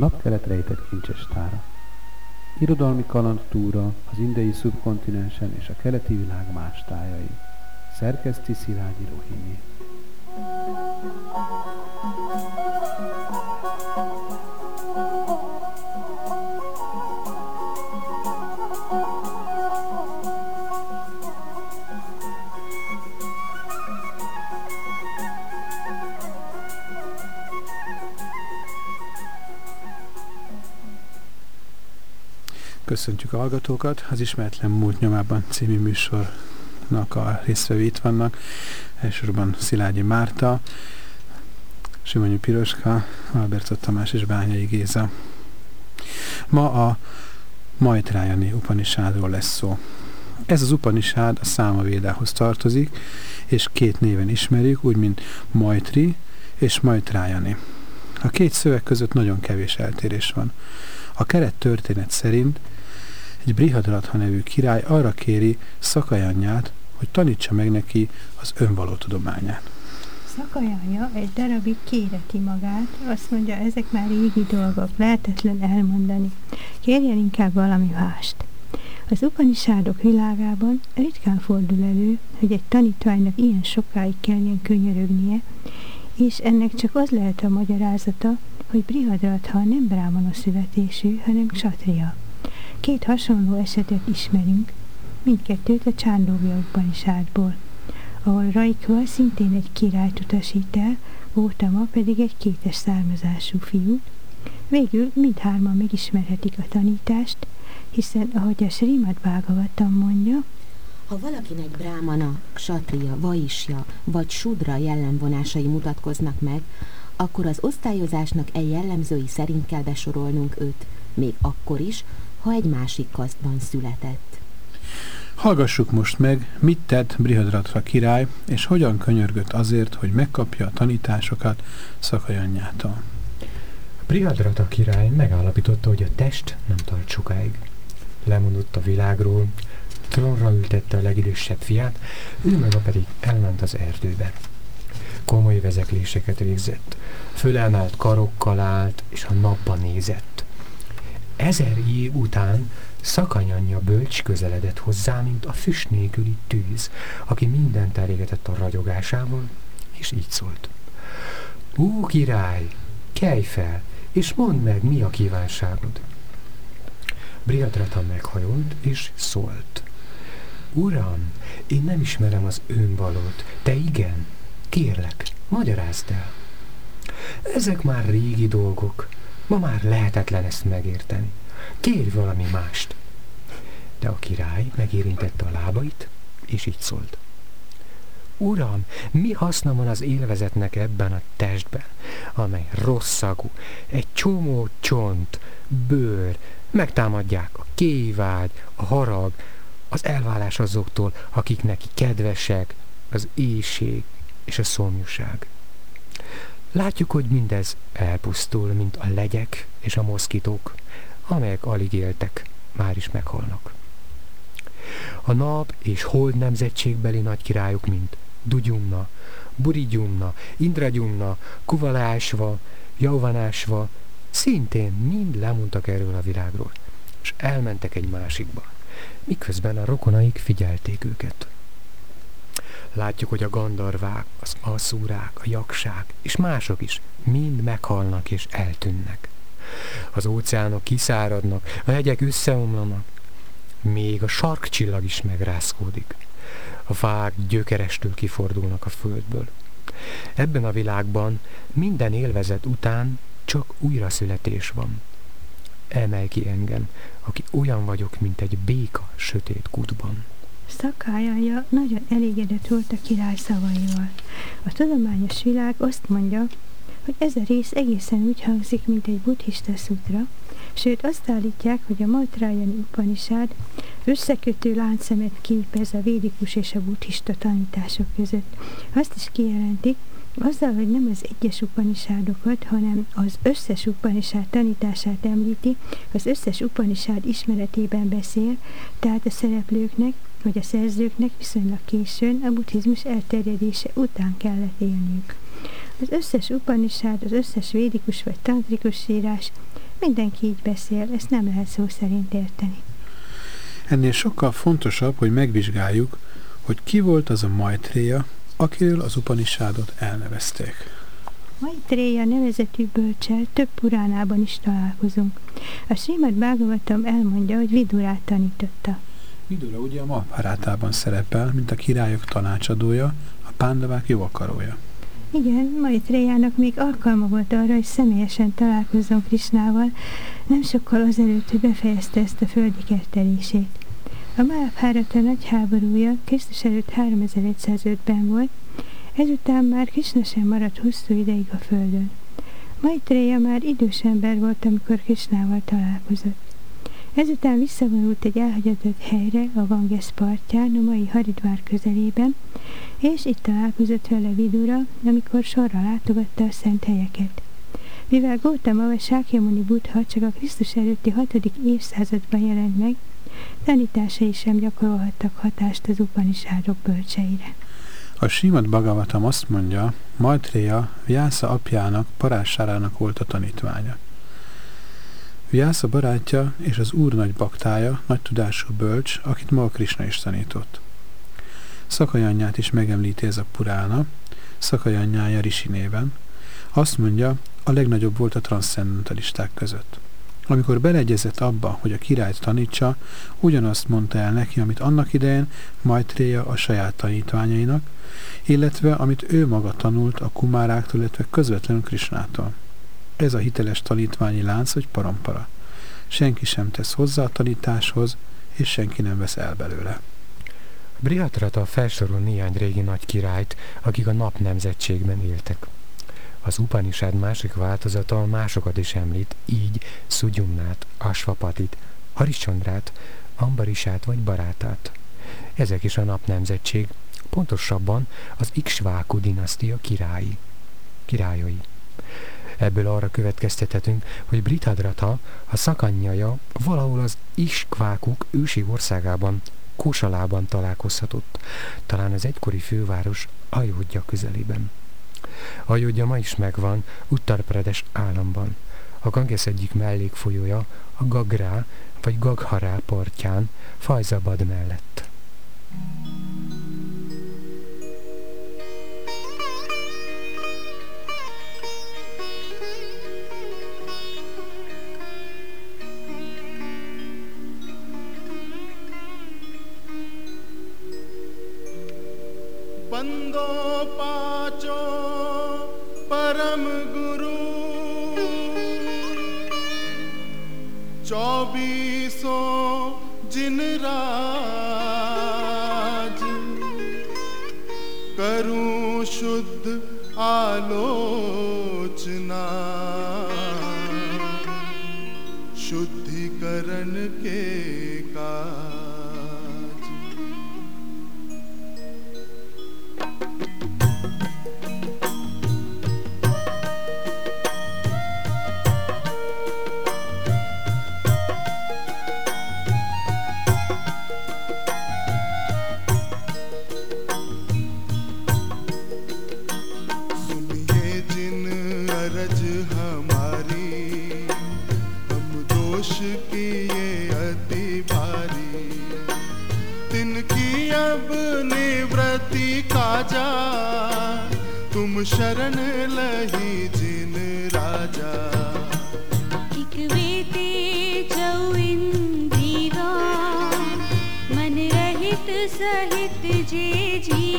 napkelet rejtett kincses tára. Irodalmi kalandtúra az indiai szubkontinensen és a keleti világ más tájai. Szerkeszti Szilágyi Rohini. Köszöntjük a hallgatókat. Az Ismeretlen Múlt Nyomában című műsornak a résztvevő itt vannak. Elsősorban Szilágyi Márta, Simonyi Piroska, Alberto Tamás és Bányai Géza. Ma a Majtrájani Upanisádról lesz szó. Ez az Upanisád a Számavédához tartozik, és két néven ismerjük, úgy mint Majtri és Majtrájani. A két szöveg között nagyon kevés eltérés van. A keret történet szerint egy Brihadratha nevű király arra kéri Szakajanyját, hogy tanítsa meg neki az önvaló tudományát. Szakajanya egy darabig kéreti magát, azt mondja, ezek már régi dolgok, lehetetlen elmondani. Kérjen inkább valami mást. Az upanisádok világában ritkán fordul elő, hogy egy tanítványnak ilyen sokáig kelljen könyörögnie, és ennek csak az lehet a magyarázata, hogy Brihadratha nem brámana születésű, hanem ksatria. Két hasonló esetet ismerünk, mindkettőt a Csándóviakban is átból, ahol Raikva szintén egy királyt utasít el, Gótama pedig egy kétes származású fiút. Végül mindhárman megismerhetik a tanítást, hiszen ahogy a Srimad Bhagavatam mondja, ha valakinek brámana, ksatria, vaisja vagy sudra jellemvonásai mutatkoznak meg, akkor az osztályozásnak e jellemzői szerint kell besorolnunk őt, még akkor is, ha egy másik kasztban született. Hallgassuk most meg, mit tett Brihadratra király, és hogyan könyörgött azért, hogy megkapja a tanításokat szakajanyjától. Brihadrata király megállapította, hogy a test nem tart sokáig. Lemondott a világról, trónra ültette a legidősebb fiát, ő meg a pedig elment az erdőbe. Komoly vezekléseket végzett, fölemelt karokkal állt, és a napba nézett. Ezer év után szakanyanya bölcs közeledett hozzá, mint a füst nélküli tűz, aki mindent elégetett a ragyogásával, és így szólt. Ó, király, kelj fel, és mondd meg, mi a kívánságod. Briadrata meghajolt, és szólt. Uram, én nem ismerem az önvalót, te igen, kérlek, magyarázd el. Ezek már régi dolgok, Ma már lehetetlen ezt megérteni. Kérj valami mást. De a király megérintette a lábait, és így szólt. Uram, mi haszna van az élvezetnek ebben a testben, amely rosszagú, egy csomó csont, bőr, megtámadják a kévágy, a harag, az elválás azoktól, akik neki kedvesek, az éjség és a szomjúság. Látjuk, hogy mindez elpusztul, mint a legyek és a moszkitók, amelyek alig éltek, már is meghalnak. A nap és hold nemzetségbeli nagykirályok, mint Dugyumna, Burigyumna, Indragyumna, Kuvalásva, Jauvanásva, szintén mind lemondtak erről a világról, és elmentek egy másikba, miközben a rokonaik figyelték őket. Látjuk, hogy a gandarvák, az aszúrák, a jaksák és mások is mind meghalnak és eltűnnek. Az óceánok kiszáradnak, a hegyek összeomlanak, még a sarkcsillag is megrázkódik. A fák gyökerestől kifordulnak a földből. Ebben a világban minden élvezet után csak újraszületés van. Emelj ki engem, aki olyan vagyok, mint egy béka sötét kutban. Szakájája nagyon elégedett volt a király szavaival. A tudományos világ azt mondja, hogy ez a rész egészen úgy hangzik, mint egy buddhista szutra, sőt azt állítják, hogy a Maitrájani Upanishad összekötő láncszemet képez a védikus és a buddhista tanítások között. Azt is kijelentik, azzal, hogy nem az egyes upanisádokat, hanem az összes upanisád tanítását említi, az összes upanisád ismeretében beszél, tehát a szereplőknek hogy a szerzőknek viszonylag későn a buddhizmus elterjedése után kellett élniük. Az összes upanisád, az összes védikus vagy tantrikus írás mindenki így beszél, ezt nem lehet szó szerint érteni. Ennél sokkal fontosabb, hogy megvizsgáljuk, hogy ki volt az a Maitréja, akiről az Upanishadot elnevezték. Maitréja nevezetű bölcsel több puránában is találkozunk. A Srimad Bhagavatam elmondja, hogy Vidurát tanította. Vidura ugye a Mahabharátában szerepel, mint a királyok tanácsadója, a pándavák jó akarója. Igen, Maitréjának még alkalma volt arra, hogy személyesen találkozzon Krisnával, nem sokkal azelőtt, hogy befejezte ezt a földi kertelését. A Mahabharata nagy háborúja Krisztus előtt 3105-ben volt, ezután már Krishna sem maradt hosszú ideig a földön. Maitréja már idős ember volt, amikor Krisnával találkozott. Ezután visszavonult egy elhagyatott helyre a Ganges partján, a mai Haridvár közelében, és itt találkozott vele Vidura, amikor sorra látogatta a szent helyeket. Mivel Gautama vagy Sákyamuni Buddha csak a Krisztus előtti 6. évszázadban jelent meg, tanításai sem gyakorolhattak hatást az upanisádok bölcseire. A Simad Bhagavatam azt mondja, Maitreya Vyasa apjának, parásárának volt a tanítványa. Vyasa barátja és az úr nagy baktája, nagy tudású bölcs, akit maga Krishna is tanított. Szakajanyját is megemlíti ez a Purána, Szakajanyjája Rishi néven. Azt mondja, a legnagyobb volt a transzcendentalisták között. Amikor beleegyezett abba, hogy a királyt tanítsa, ugyanazt mondta el neki, amit annak idején Maitréja a saját tanítványainak, illetve amit ő maga tanult a kumáráktól, illetve közvetlenül Krisnától. Ez a hiteles tanítványi lánc, hogy parampara. Senki sem tesz hozzá a tanításhoz, és senki nem vesz el belőle. Brihatrata felsorol néhány régi nagy királyt, akik a nap nemzetségben éltek. Az Upanishad másik változata másokat is említ, így Szugyumnát, Asvapatit, Hariscsondrát, Ambarisát vagy Barátát. Ezek is a nap nemzetség, pontosabban az Iksváku dinasztia királyi, királyai. Ebből arra következtethetünk, hogy Brithadrata, a szakanyjaja valahol az Iskvákuk ősi országában, Kósalában találkozhatott, talán az egykori főváros Ajódja közelében. Ajódja ma is megvan Uttar Pradesh államban. A Ganges egyik mellékfolyója a Gagrá vagy Gaghará partján, Fajzabad mellett. बंदो पाचो परम गुरु। चौबीसों जिन राज करूँ शुद्ध आलोचना। शुद्धिकरण के निवृत्ति का तुम शरण लही जिन राजा। एक वेते चौइन दीवा मन रहित सहित जे जी।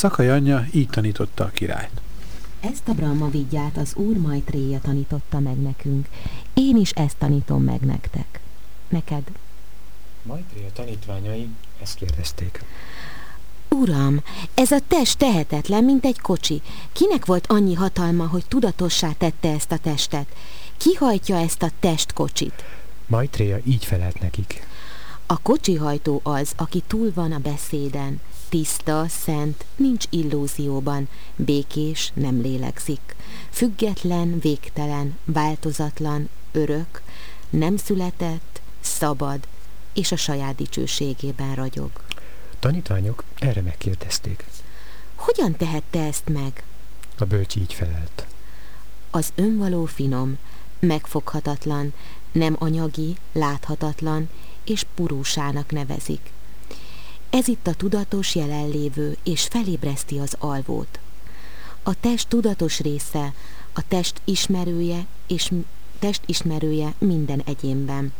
Szakai anyja így tanította a királyt. Ezt a Brahma vigyát az úr Maitréja tanította meg nekünk. Én is ezt tanítom meg nektek. Neked. Maitréja tanítványai ezt kérdezték. Uram, ez a test tehetetlen, mint egy kocsi. Kinek volt annyi hatalma, hogy tudatossá tette ezt a testet? Ki hajtja ezt a testkocsit? Maitréja így felelt nekik. A kocsihajtó az, aki túl van a beszéden. Tiszta, szent, nincs illúzióban, békés, nem lélegzik. Független, végtelen, változatlan, örök, nem született, szabad, és a saját dicsőségében ragyog. Tanítványok erre megkérdezték. Hogyan tehette ezt meg? A bölcs így felelt. Az önvaló finom, megfoghatatlan, nem anyagi, láthatatlan és purúsának nevezik. Ez itt a tudatos jelenlévő, és felébreszti az alvót. A test tudatos része, a test ismerője és test ismerője minden egyénben.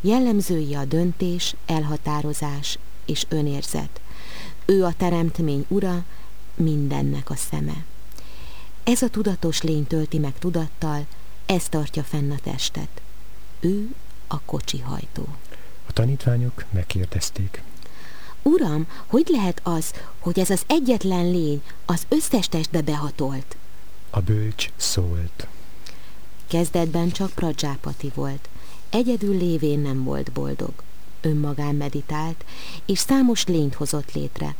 Jellemzői a döntés, elhatározás és önérzet. Ő a teremtmény ura, mindennek a szeme. Ez a tudatos lény tölti meg tudattal, ez tartja fenn a testet. Ő a kocsihajtó. A tanítványok megkérdezték. Uram, hogy lehet az, hogy ez az egyetlen lény az összes testbe behatolt? A bölcs szólt. Kezdetben csak Pradzsápati volt. Egyedül lévén nem volt boldog. Önmagán meditált, és számos lényt hozott létre.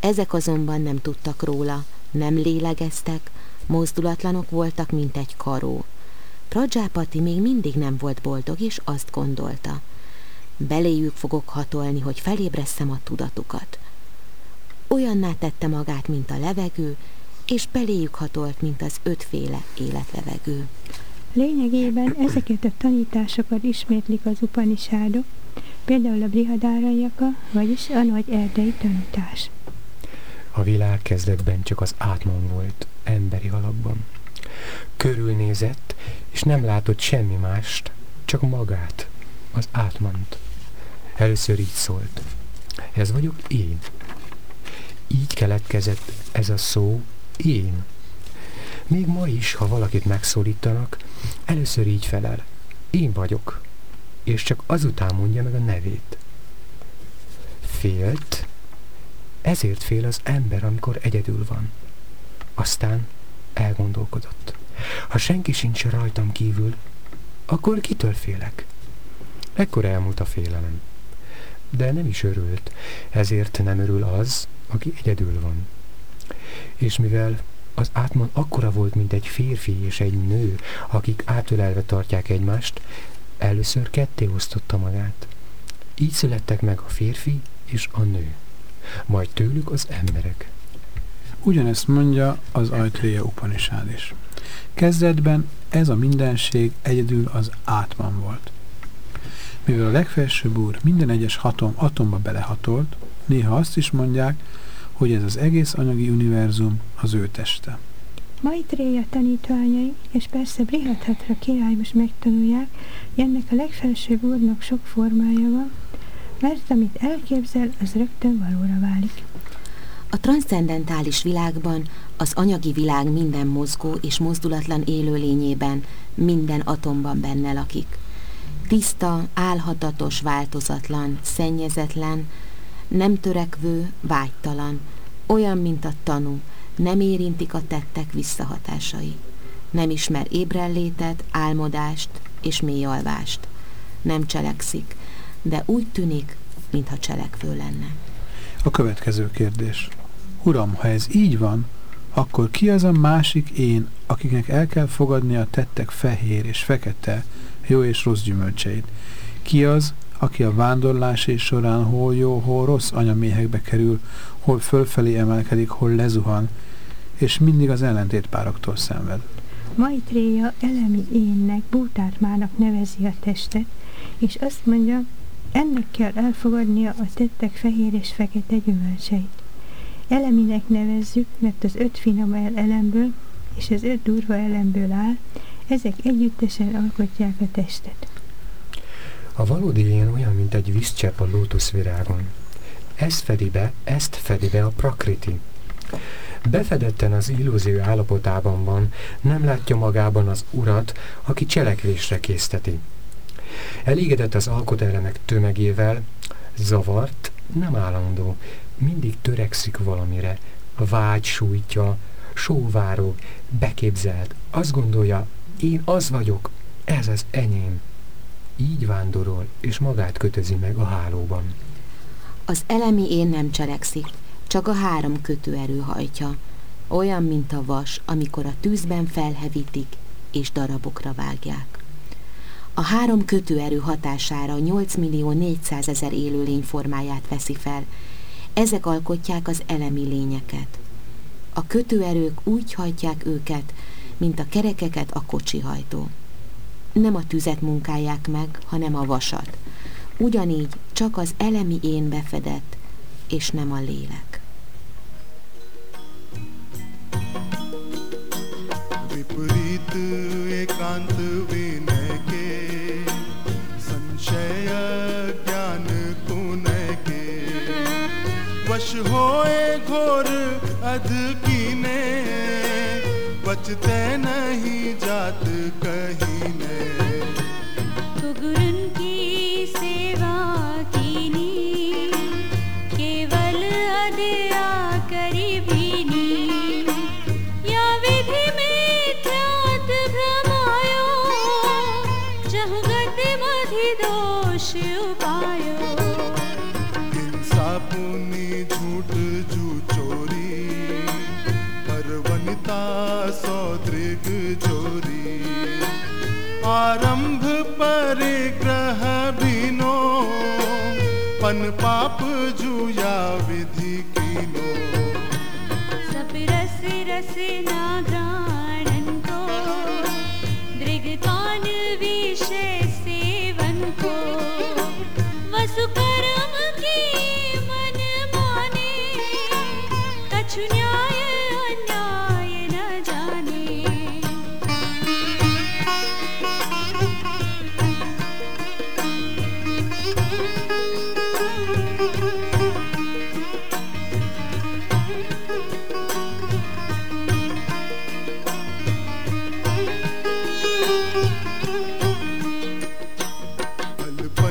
Ezek azonban nem tudtak róla, nem lélegeztek, mozdulatlanok voltak, mint egy karó. Pradzsápati még mindig nem volt boldog, és azt gondolta. Beléjük fogok hatolni, hogy felébresszem a tudatukat. Olyanná tette magát, mint a levegő, és beléjük hatolt, mint az ötféle életlevegő. Lényegében ezeket a tanításokat ismétlik az upanisádok, például a Brihadáranyaka, vagyis a nagy erdei tanítás. A világ kezdetben csak az átman volt, emberi alakban. Körülnézett, és nem látott semmi mást, csak magát, az átmant. Először így szólt. Ez vagyok én. Így keletkezett ez a szó én. Még ma is, ha valakit megszólítanak, először így felel. Én vagyok. És csak azután mondja meg a nevét. Félt, ezért fél az ember, amikor egyedül van. Aztán elgondolkodott. Ha senki sincs rajtam kívül, akkor kitől félek? Ekkor elmúlt a félelem. De nem is örült, ezért nem örül az, aki egyedül van. És mivel az átman akkora volt, mint egy férfi és egy nő, akik átölelve tartják egymást, először ketté osztotta magát. Így születtek meg a férfi és a nő, majd tőlük az emberek. Ugyanezt mondja az Ajtréja Upanishad is. Kezdetben ez a mindenség egyedül az átman volt. Mivel a legfelsőbb úr minden egyes hatom atomba belehatolt, néha azt is mondják, hogy ez az egész anyagi univerzum az ő teste. Maitréja tanítványai, és persze Brihadhatra király most megtanulják, hogy ennek a legfelsőbb úrnak sok formája van, mert amit elképzel, az rögtön valóra válik. A transzcendentális világban, az anyagi világ minden mozgó és mozdulatlan élőlényében, minden atomban benne lakik. Tiszta, álhatatos, változatlan, szennyezetlen, nem törekvő, vágytalan, olyan, mint a tanú, nem érintik a tettek visszahatásai. Nem ismer ébrenlétet, álmodást és mély alvást. Nem cselekszik, de úgy tűnik, mintha cselekvő lenne. A következő kérdés. Uram, ha ez így van, akkor ki az a másik én, akiknek el kell fogadni a tettek fehér és fekete, jó és rossz gyümölcseit? Ki az, aki a vándorlásé során hol jó, hol rossz anyaméhekbe kerül, hol fölfelé emelkedik, hol lezuhan, és mindig az ellentétpároktól szenved? Maitréja elemi énnek, bútátmának nevezi a testet, és azt mondja, ennek kell elfogadnia a tettek fehér és fekete gyümölcseit. Eleminek nevezzük, mert az öt finom el elemből és az öt durva elemből áll, ezek együttesen alkotják a testet. A valódi én olyan, mint egy vízcsepp a lótuszvirágon. Ez fedi be, ezt fedi be a prakriti. Befedetten az illúzió állapotában van, nem látja magában az urat, aki cselekvésre készteti. Elégedett az alkotelemek tömegével, zavart, nem állandó, mindig törekszik valamire, vágy sújtja, sóvárog, beképzelt, azt gondolja, én az vagyok, ez az enyém. Így vándorol, és magát kötözi meg a hálóban. Az elemi én nem cselekszik, csak a három kötőerő hajtja. Olyan, mint a vas, amikor a tűzben felhevítik, és darabokra vágják. A három kötőerő hatására 8 millió 400 ezer élőlény formáját veszi fel. Ezek alkotják az elemi lényeket. A kötőerők úgy hajtják őket, mint a kerekeket a kocsihajtó. Nem a tüzet munkálják meg, hanem a vasat. Ugyanígy csak az elemi én befedett, és nem a lélek. विपरीत एकांत विनय के संशय ज्ञान कुनय के वश होए घोर अध कीने बचते नहीं जात कहीं ने। गुरुन की सेवा कीनी केवल अदया करी भीनी या विधि में भ्रमायो मधि दोष उपायो। हिंसा पुनि झूठ जू सौदृग चोरी। आरंभ परिग्रह बिनो पन पाप जुया विधि कीनो। सब रस रस ना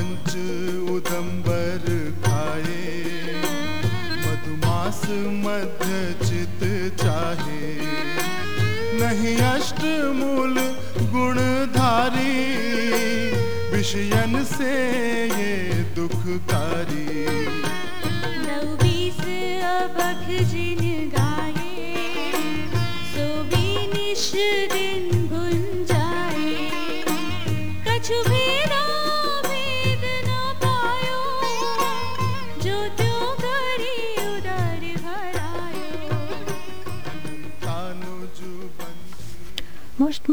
पंच उदंबर खाए, मधुमास मध्य चित चाहे। नहीं अष्ट मूल गुणधारी विषयन से ये दुखकारी। नौ बीस अबख जिन गाए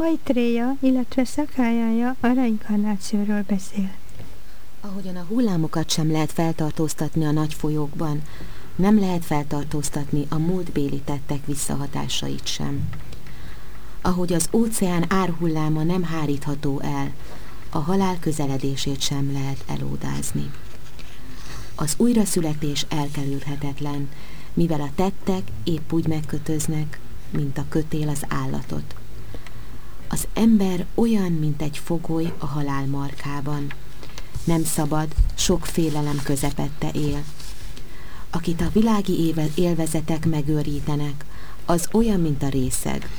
Most Maitréja, illetve szakájája a reinkarnációról beszél. Ahogyan a hullámokat sem lehet feltartóztatni a nagy folyókban, nem lehet feltartóztatni a múltbéli tettek visszahatásait sem. Ahogy az óceán árhulláma nem hárítható el, a halál közeledését sem lehet elódázni. Az újraszületés elkerülhetetlen, mivel a tettek épp úgy megkötöznek, mint a kötél az állatot. Az ember olyan, mint egy fogoly a halál markában. Nem szabad, sok félelem közepette él. Akit a világi élvezetek megőrítenek, az olyan, mint a részeg.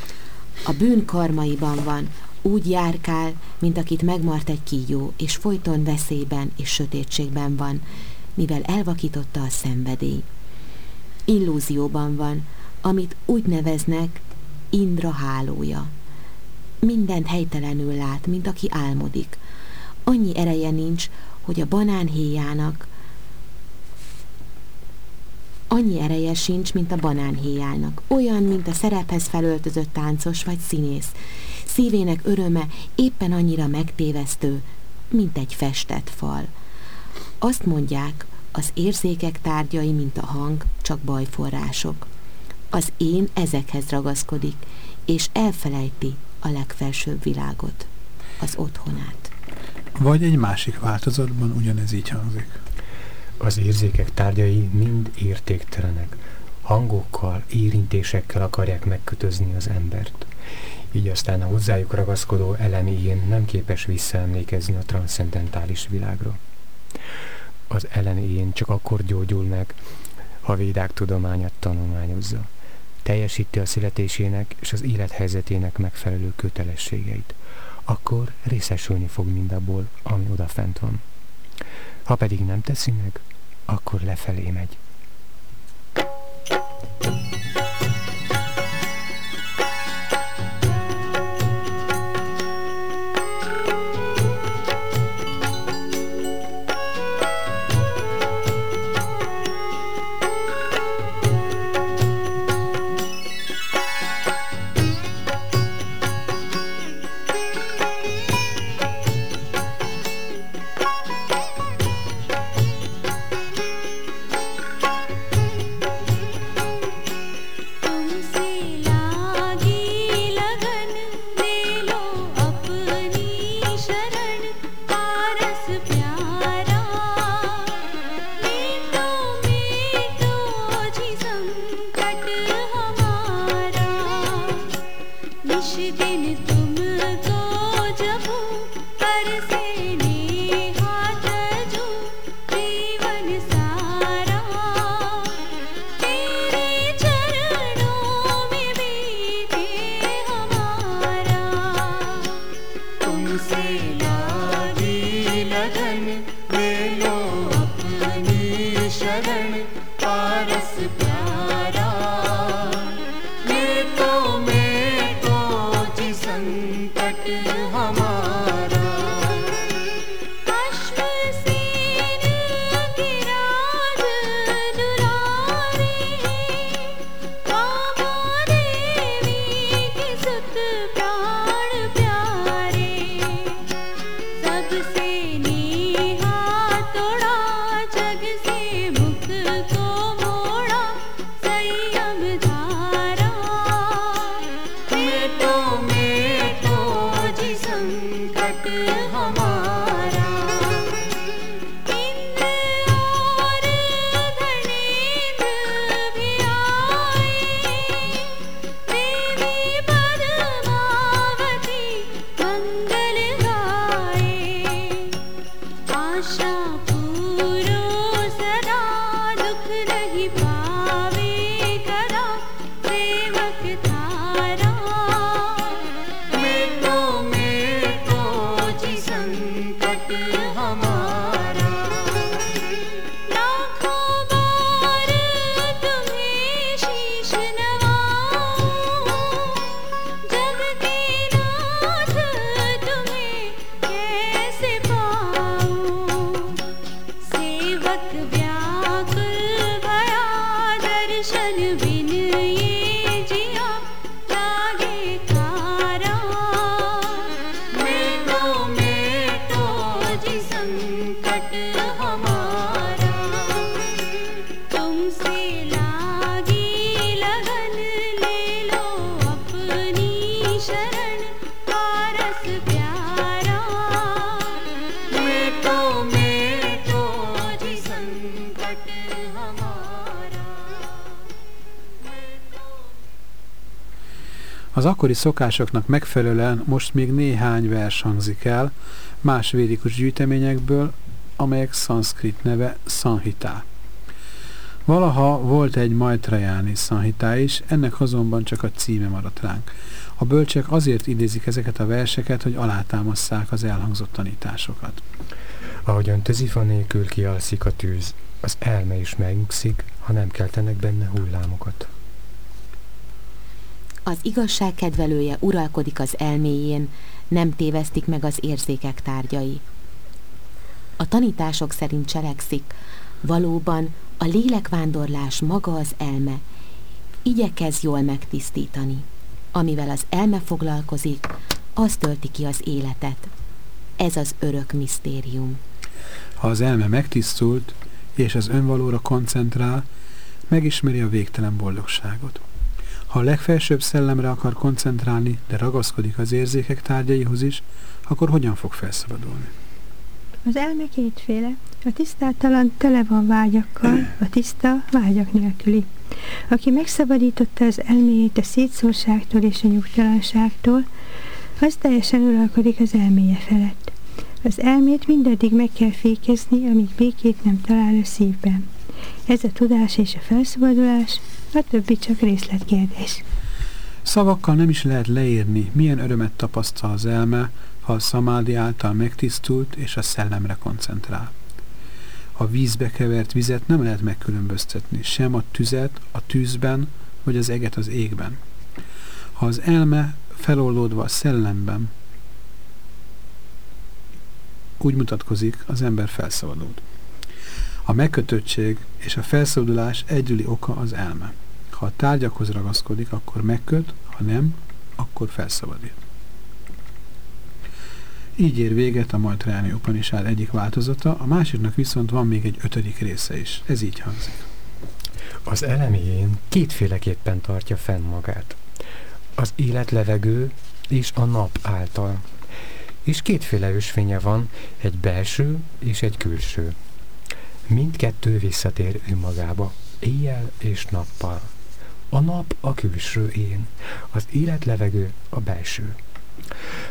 A bűn karmaiban van, úgy járkál, mint akit megmart egy kígyó, és folyton veszélyben és sötétségben van, mivel elvakította a szenvedély. Illúzióban van, amit úgy neveznek Indra hálója. Mindent helytelenül lát, mint aki álmodik. Annyi ereje nincs, hogy a banánhéjának annyi ereje sincs, mint a banánhéjának. Olyan, mint a szerephez felöltözött táncos vagy színész. Szívének öröme éppen annyira megtévesztő, mint egy festett fal. Azt mondják, az érzékek tárgyai, mint a hang, csak bajforrások. Az én ezekhez ragaszkodik, és elfelejti a legfelsőbb világot, az otthonát. Vagy egy másik változatban ugyanez így hangzik. Az érzékek tárgyai mind értéktelenek. hangokkal, érintésekkel akarják megkötözni az embert. Így aztán a hozzájuk ragaszkodó elemi nem képes visszaemlékezni a transzcendentális világra. Az elemi csak akkor gyógyul meg, ha védák tudományát tanulmányozza teljesíti a születésének és az élethelyzetének megfelelő kötelességeit, akkor részesülni fog mindabból, ami odafent van. Ha pedig nem teszi meg, akkor lefelé megy. Thank you. पारसि Az akkori szokásoknak megfelelően most még néhány vers hangzik el más védikus gyűjteményekből, amelyek szanszkrit neve Sanhita. Valaha volt egy Majtrajáni Sanhita is, ennek azonban csak a címe maradt ránk. A bölcsek azért idézik ezeket a verseket, hogy alátámasszák az elhangzott tanításokat. Ahogyan tözifa nélkül kialszik a tűz, az elme is megnyugszik, ha nem keltenek benne hullámokat. Az igazság kedvelője uralkodik az elméjén, nem tévesztik meg az érzékek tárgyai. A tanítások szerint cselekszik, valóban a lélekvándorlás maga az elme, igyekez jól megtisztítani. Amivel az elme foglalkozik, az tölti ki az életet. Ez az örök misztérium. Ha az elme megtisztult, és az önvalóra koncentrál, megismeri a végtelen boldogságot. Ha a legfelsőbb szellemre akar koncentrálni, de ragaszkodik az érzékek tárgyaihoz is, akkor hogyan fog felszabadulni? Az elme kétféle. A tisztátalan tele van vágyakkal, a tiszta vágyak nélküli. aki megszabadította az elméjét a szétszórságtól és a nyugtalanságtól, az teljesen uralkodik az elméje felett. Az elmét mindaddig meg kell fékezni, amíg békét nem talál a szívben. Ez a tudás és a felszabadulás, a többi csak részletkérdés. Szavakkal nem is lehet leírni, milyen örömet tapasztal az elme, ha a szamádi által megtisztult és a szellemre koncentrál. A vízbe kevert vizet nem lehet megkülönböztetni, sem a tüzet a tűzben, vagy az eget az égben. Ha az elme feloldódva a szellemben úgy mutatkozik, az ember felszabadult. A megkötöttség és a felszabadulás együli oka az elme. Ha a tárgyakhoz ragaszkodik, akkor megköt, ha nem, akkor felszabadít. Így ér véget a Majtrani Upanishad egyik változata, a másiknak viszont van még egy ötödik része is. Ez így hangzik. Az eleméjén kétféleképpen tartja fenn magát. Az életlevegő és a nap által. És kétféle ösvénye van, egy belső és egy külső. Mindkettő visszatér önmagába, éjjel és nappal. A nap a külső én, az életlevegő a belső.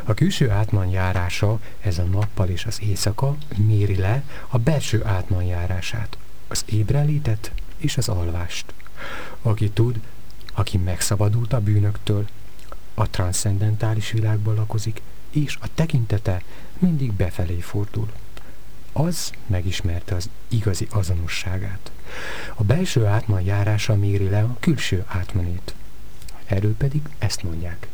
A külső átman járása, ez a nappal és az éjszaka méri le a belső átman járását, az ébrelétet és az alvást. Aki tud, aki megszabadult a bűnöktől, a transzcendentális világban lakozik, és a tekintete mindig befelé fordul. Az megismerte az igazi azonosságát. A belső átman járása méri le a külső átmanét. Erről pedig ezt mondják.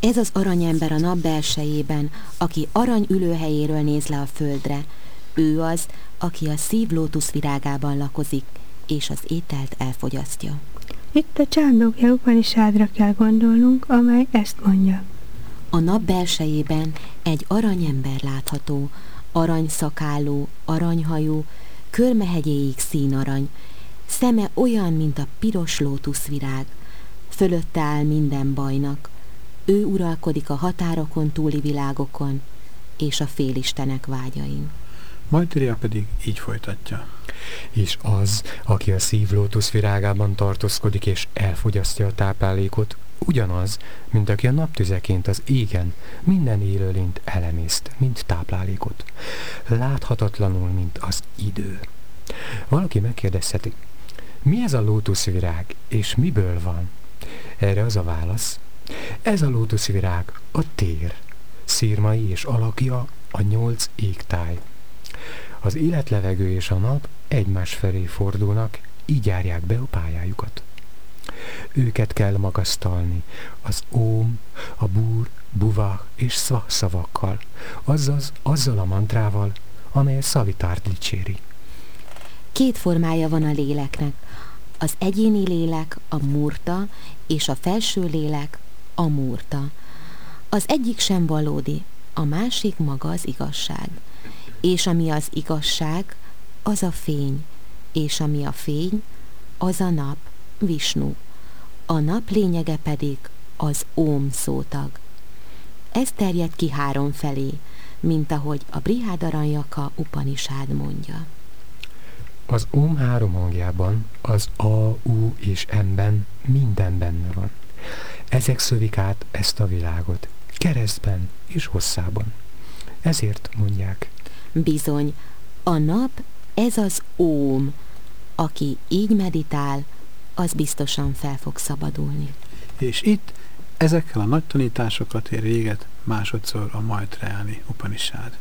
Ez az aranyember a nap belsejében, aki arany ülőhelyéről néz le a földre. Ő az, aki a szív lótuszvirágában lakozik, és az ételt elfogyasztja. Itt a Csándókja Upanishadra kell gondolnunk, amely ezt mondja. A nap belsejében egy aranyember látható, aranyszakálló, aranyhajú, körmehegyéig színarany, szeme olyan, mint a piros lótuszvirág, fölötte áll minden bajnak, ő uralkodik a határokon túli világokon és a félistenek vágyain. Majtria pedig így folytatja. És az, aki a szív lótuszvirágában tartózkodik és elfogyasztja a táplálékot, ugyanaz, mint aki a naptüzeként az égen minden élőlényt elemészt, mint táplálékot. Láthatatlanul, mint az idő. Valaki megkérdezheti, mi ez a lótuszvirág, és miből van? Erre az a válasz, ez a lótuszvirág a tér, szírmai és alakja a nyolc égtáj. Az életlevegő és a nap egymás felé fordulnak, így járják be a pályájukat. Őket kell magasztalni, az óm, a búr, buva és szva szavakkal, azaz azzal a mantrával, amely szavitárt dicséri. Két formája van a léleknek. Az egyéni lélek a murta, és a felső lélek a múrta. Az egyik sem valódi, a másik maga az igazság. És ami az igazság, az a fény, és ami a fény, az a nap, Visnu. A nap lényege pedig az óm szótag. Ez terjed ki három felé, mint ahogy a Brihádaranyaka Upanishád mondja. Az óm három hangjában, az A, U és M-ben minden benne van. Ezek szövik át ezt a világot, keresztben és hosszában. Ezért mondják, Bizony, a nap ez az óm, aki így meditál, az biztosan fel fog szabadulni. És itt ezekkel a nagy tanításokat ér véget másodszor a Majtreáni Upanishad.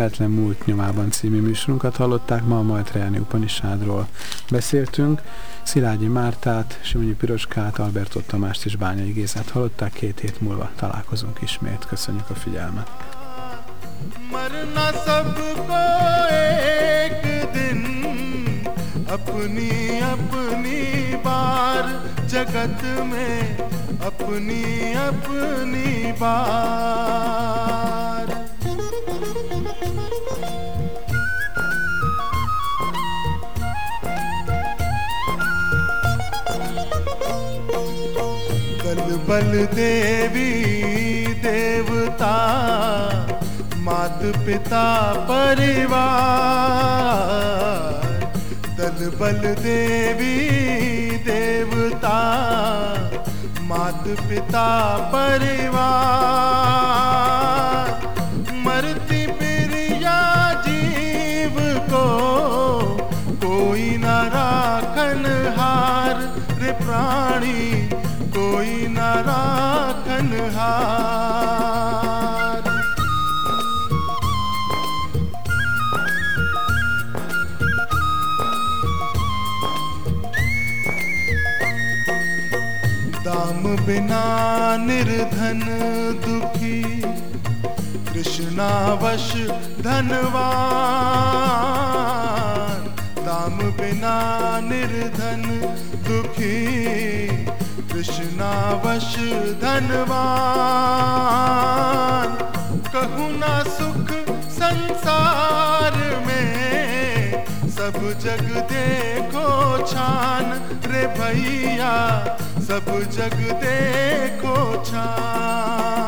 Ismeretlen Múlt nyomában című műsorunkat hallották, ma a Majtrejani Upanishadról beszéltünk. Szilágyi Mártát, Simonyi Piroskát, Albertot Tamást és Bányai Gézát hallották. Két hét múlva találkozunk ismét. Köszönjük a figyelmet! मरना सबको एक दिन अपनी अपनी बार जगत में अपनी अपनी बार बल देवी देवता मात पिता परिवार। दल बल देवी देवता मात पिता परिवार। मरती प्रिया जीव को कोई न राखन हार रे प्राणी। निर्धन दुखी, कृष्णावश धनवान। दाम बिना निर्धन दुखी, कृष्णावश धनवान। कहूँ ना सुख संसार में, सब जग देखो छान रे भैया। सब जग देखो छान